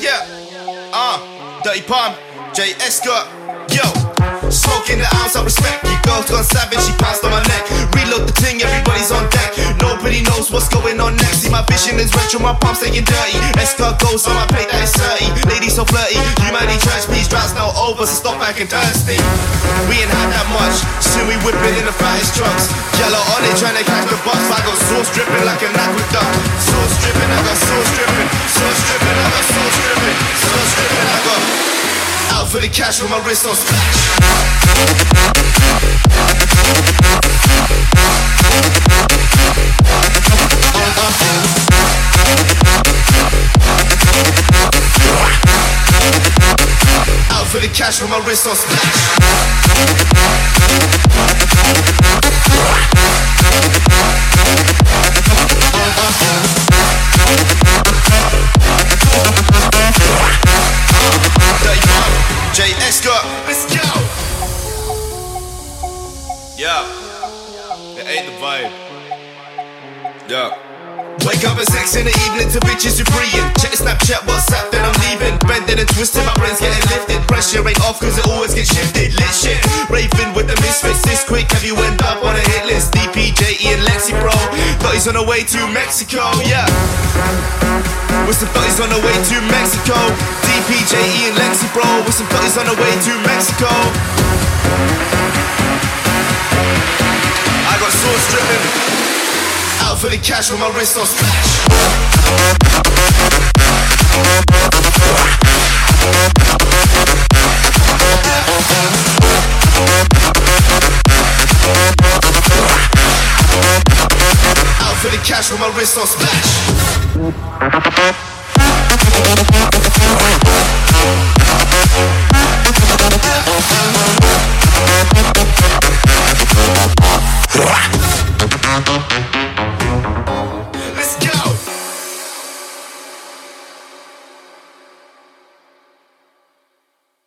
yeah. Uh, Dirty Palm, J. Escort, yo. Smoking the ounce, I respect you. Girl's gone savage, she pounced on my neck. Reload the ting, everybody's on deck. Nobody knows what's going on next. See, my vision is retro, my palms staying dirty. Escort goes on my plate, that is 30. Lady so flirty, humanity trash, please droughts now over, so stop acting thirsty. We ain't had that much, soon we whip it in the fattest trucks. For the cash with my wrist on splash. Out for the cash with my wrist on splash. J. Escort, let's go. Yeah, it ain't the vibe. Yeah. Wake up at six in the evening to bitches who freeing. Check Snapchat, WhatsApp, then I'm leaving. Bending and twisting, my brain's getting lifted. Pressure ain't off cause it always gets shifted. Lit shit, raving with the misfits. This quick, have you end up on a hit list? DPJ, Ian Lexi, bro. Thought he's on the way to Mexico, yeah. With some thoughts on the way to Mexico. DPJ, Ian Lexi, bro. With some thoughts on the way to Mexico. I got sauce dripping. Out for the cash with my wrist on splash. For the cash with my wrist on splash.